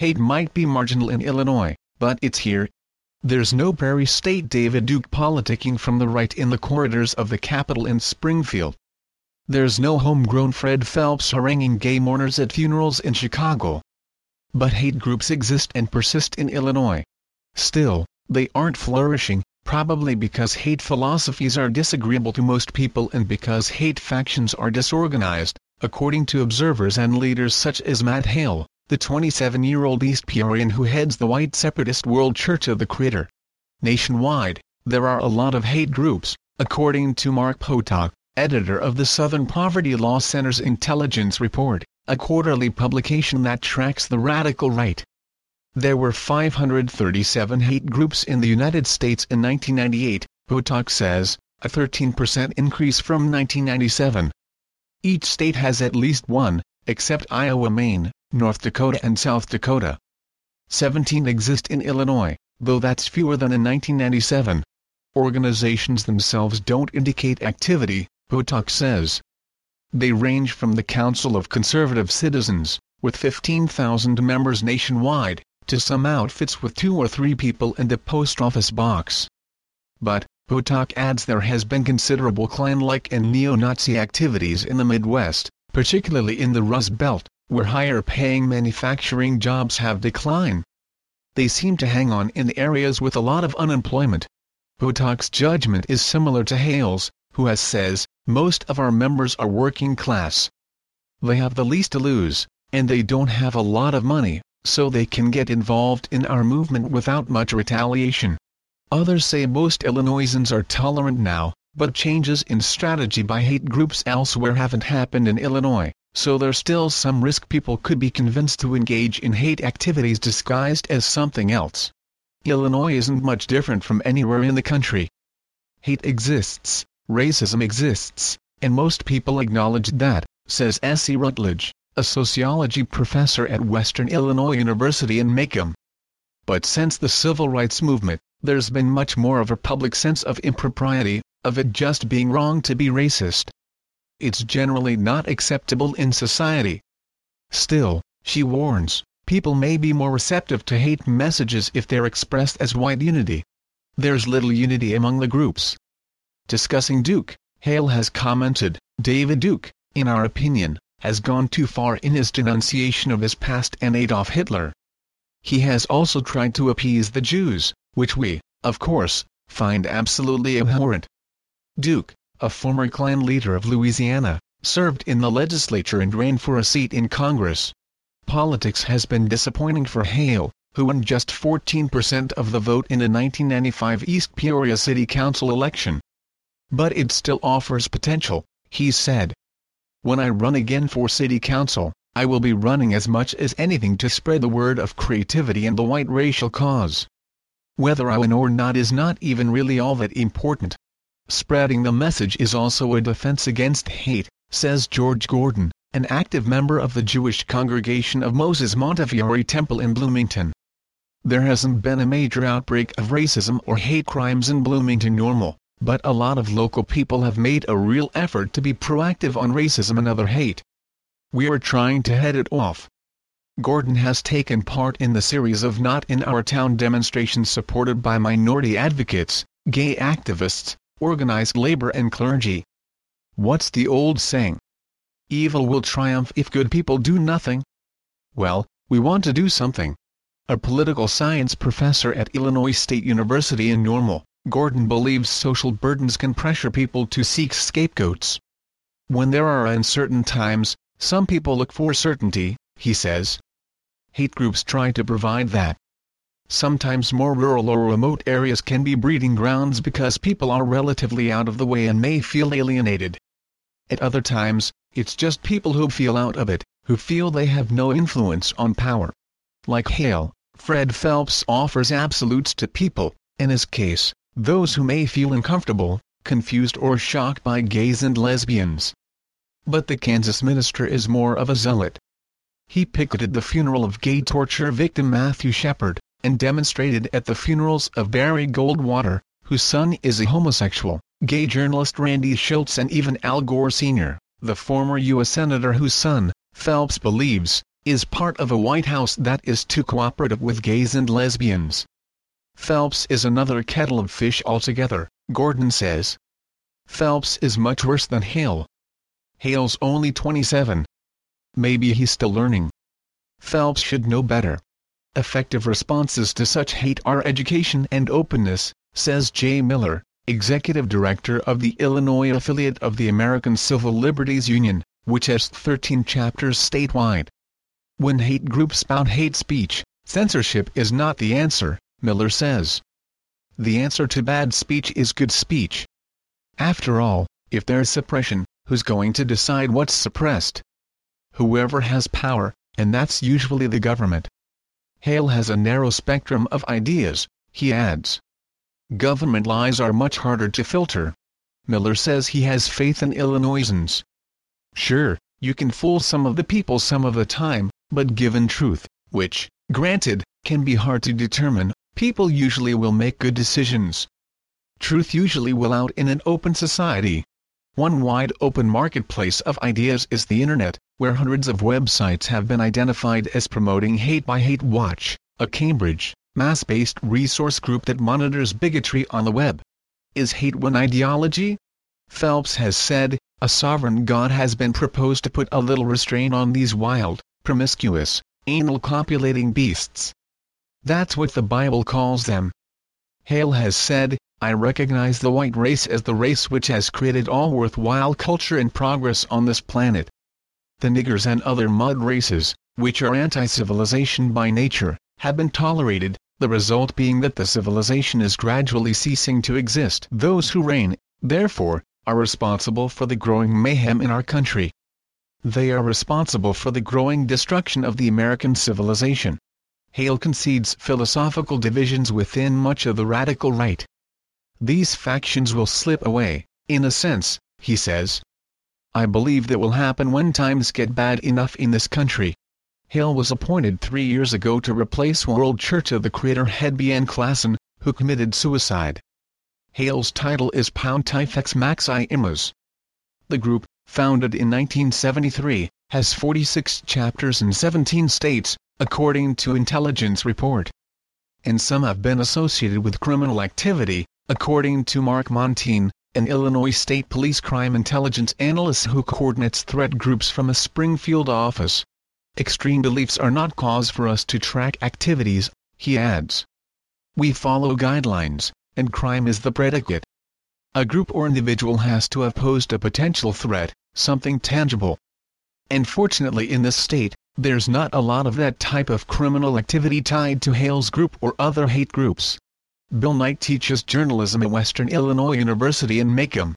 hate might be marginal in Illinois, but it's here. There's no Prairie State David Duke politicking from the right in the corridors of the Capitol in Springfield. There's no homegrown Fred Phelps haranguing gay mourners at funerals in Chicago. But hate groups exist and persist in Illinois. Still, they aren't flourishing, probably because hate philosophies are disagreeable to most people and because hate factions are disorganized, according to observers and leaders such as Matt Hale, the 27-year-old East Peorian who heads the white separatist World Church of the Creator. Nationwide, there are a lot of hate groups, according to Mark Potok, editor of the Southern Poverty Law Center's Intelligence Report, a quarterly publication that tracks the radical right. There were 537 hate groups in the United States in 1998, Potok says, a 13% increase from 1997. Each state has at least one, except Iowa Maine, North Dakota and South Dakota. 17 exist in Illinois, though that's fewer than in 1997. Organizations themselves don't indicate activity, Potok says. They range from the Council of Conservative Citizens, with 15,000 members nationwide, to some outfits with two or three people in the post office box. But, Potok adds there has been considerable Klan-like and neo-Nazi activities in the Midwest, particularly in the Rust Belt, where higher-paying manufacturing jobs have declined. They seem to hang on in areas with a lot of unemployment. Potok's judgment is similar to Hale's, who has says, most of our members are working class. They have the least to lose, and they don't have a lot of money, so they can get involved in our movement without much retaliation. Others say most Illinoisans are tolerant now, but changes in strategy by hate groups elsewhere haven't happened in Illinois so there's still some risk people could be convinced to engage in hate activities disguised as something else. Illinois isn't much different from anywhere in the country. Hate exists, racism exists, and most people acknowledge that, says S.E. Rutledge, a sociology professor at Western Illinois University in Macomb. But since the civil rights movement, there's been much more of a public sense of impropriety, of it just being wrong to be racist it's generally not acceptable in society. Still, she warns, people may be more receptive to hate messages if they're expressed as white unity. There's little unity among the groups. Discussing Duke, Hale has commented, David Duke, in our opinion, has gone too far in his denunciation of his past and Adolf Hitler. He has also tried to appease the Jews, which we, of course, find absolutely abhorrent. Duke, a former Klan leader of Louisiana, served in the legislature and ran for a seat in Congress. Politics has been disappointing for Hale, who won just 14% of the vote in the 1995 East Peoria City Council election. But it still offers potential, he said. When I run again for City Council, I will be running as much as anything to spread the word of creativity and the white racial cause. Whether I win or not is not even really all that important. Spreading the message is also a defense against hate, says George Gordon, an active member of the Jewish congregation of Moses Montefiore Temple in Bloomington. There hasn't been a major outbreak of racism or hate crimes in Bloomington normal, but a lot of local people have made a real effort to be proactive on racism and other hate. We are trying to head it off. Gordon has taken part in the series of Not in Our Town demonstrations supported by minority advocates, gay activists, organized labor and clergy. What's the old saying? Evil will triumph if good people do nothing? Well, we want to do something. A political science professor at Illinois State University in Normal, Gordon believes social burdens can pressure people to seek scapegoats. When there are uncertain times, some people look for certainty, he says. Hate groups try to provide that. Sometimes more rural or remote areas can be breeding grounds because people are relatively out of the way and may feel alienated. At other times, it's just people who feel out of it, who feel they have no influence on power. Like Hale, Fred Phelps offers absolutes to people, in his case, those who may feel uncomfortable, confused or shocked by gays and lesbians. But the Kansas minister is more of a zealot. He picketed the funeral of gay torture victim Matthew Shepard, and demonstrated at the funerals of Barry Goldwater, whose son is a homosexual, gay journalist Randy Shilts and even Al Gore Sr., the former U.S. Senator whose son, Phelps believes, is part of a White House that is too cooperative with gays and lesbians. Phelps is another kettle of fish altogether, Gordon says. Phelps is much worse than Hale. Hale's only 27. Maybe he's still learning. Phelps should know better. Effective responses to such hate are education and openness, says Jay Miller, executive director of the Illinois affiliate of the American Civil Liberties Union, which has 13 chapters statewide. When hate groups spout hate speech, censorship is not the answer, Miller says. The answer to bad speech is good speech. After all, if there's suppression, who's going to decide what's suppressed? Whoever has power, and that's usually the government. Hale has a narrow spectrum of ideas, he adds. Government lies are much harder to filter. Miller says he has faith in Illinoisans. Sure, you can fool some of the people some of the time, but given truth, which, granted, can be hard to determine, people usually will make good decisions. Truth usually will out in an open society. One wide open marketplace of ideas is the Internet, where hundreds of websites have been identified as promoting Hate by Hate Watch, a Cambridge, mass-based resource group that monitors bigotry on the web. Is hate one ideology? Phelps has said, a sovereign God has been proposed to put a little restraint on these wild, promiscuous, anal copulating beasts. That's what the Bible calls them. Hale has said, I recognize the white race as the race which has created all worthwhile culture and progress on this planet. The niggers and other mud races, which are anti-civilization by nature, have been tolerated, the result being that the civilization is gradually ceasing to exist. Those who reign, therefore, are responsible for the growing mayhem in our country. They are responsible for the growing destruction of the American civilization. Hale concedes philosophical divisions within much of the radical right. These factions will slip away, in a sense, he says. I believe that will happen when times get bad enough in this country. Hale was appointed three years ago to replace World Church of the Creator head B.N. Klassen, who committed suicide. Hale's title is Pound Typhex Pontifex Maximus. The group, founded in 1973, has 46 chapters in 17 states, according to intelligence report. And some have been associated with criminal activity, according to Mark Montine, an Illinois State Police crime intelligence analyst who coordinates threat groups from a Springfield office. Extreme beliefs are not cause for us to track activities, he adds. We follow guidelines, and crime is the predicate. A group or individual has to have posed a potential threat, something tangible. And fortunately in this state, there's not a lot of that type of criminal activity tied to Hale's group or other hate groups. Bill Knight teaches journalism at Western Illinois University in Macomb.